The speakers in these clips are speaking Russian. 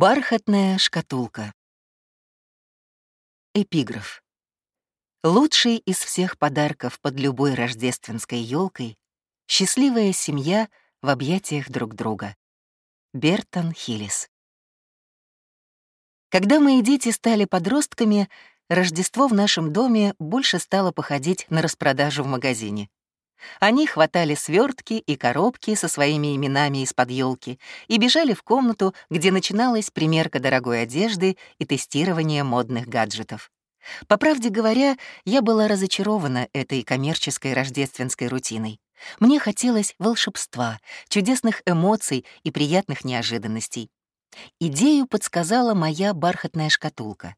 Бархатная шкатулка. Эпиграф. Лучший из всех подарков под любой рождественской елкой — счастливая семья в объятиях друг друга. Бертон Хиллис. Когда мои дети стали подростками, Рождество в нашем доме больше стало походить на распродажу в магазине. Они хватали свертки и коробки со своими именами из-под елки и бежали в комнату, где начиналась примерка дорогой одежды и тестирование модных гаджетов. По правде говоря, я была разочарована этой коммерческой рождественской рутиной. Мне хотелось волшебства, чудесных эмоций и приятных неожиданностей. Идею подсказала моя бархатная шкатулка.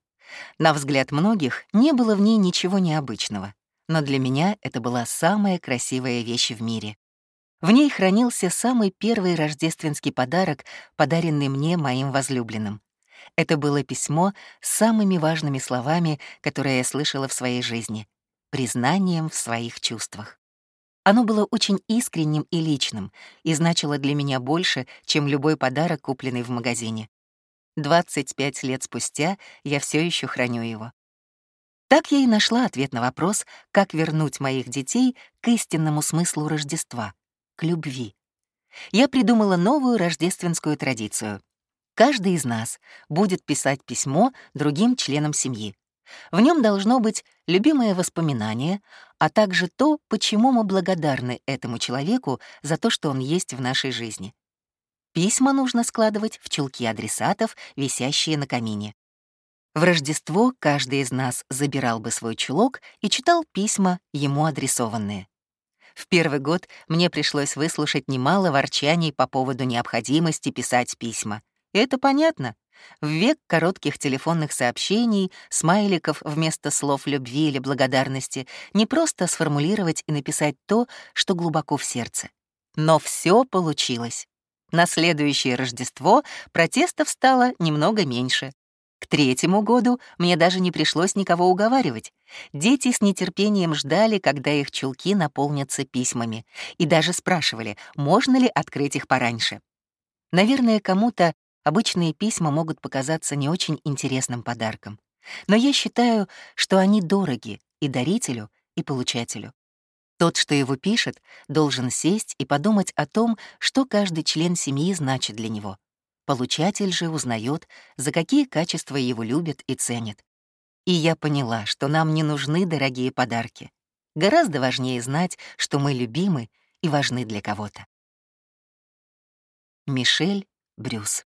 На взгляд многих не было в ней ничего необычного но для меня это была самая красивая вещь в мире. В ней хранился самый первый рождественский подарок, подаренный мне моим возлюбленным. Это было письмо с самыми важными словами, которые я слышала в своей жизни, признанием в своих чувствах. Оно было очень искренним и личным и значило для меня больше, чем любой подарок, купленный в магазине. 25 лет спустя я все еще храню его. Так я и нашла ответ на вопрос, как вернуть моих детей к истинному смыслу Рождества, к любви. Я придумала новую рождественскую традицию. Каждый из нас будет писать письмо другим членам семьи. В нем должно быть любимое воспоминание, а также то, почему мы благодарны этому человеку за то, что он есть в нашей жизни. Письма нужно складывать в чулки адресатов, висящие на камине. В Рождество каждый из нас забирал бы свой чулок и читал письма, ему адресованные. В первый год мне пришлось выслушать немало ворчаний по поводу необходимости писать письма. Это понятно. В век коротких телефонных сообщений, смайликов вместо слов любви или благодарности не просто сформулировать и написать то, что глубоко в сердце. Но все получилось. На следующее Рождество протестов стало немного меньше. К третьему году мне даже не пришлось никого уговаривать. Дети с нетерпением ждали, когда их чулки наполнятся письмами, и даже спрашивали, можно ли открыть их пораньше. Наверное, кому-то обычные письма могут показаться не очень интересным подарком. Но я считаю, что они дороги и дарителю, и получателю. Тот, что его пишет, должен сесть и подумать о том, что каждый член семьи значит для него. Получатель же узнает, за какие качества его любят и ценят. И я поняла, что нам не нужны дорогие подарки. Гораздо важнее знать, что мы любимы и важны для кого-то. Мишель Брюс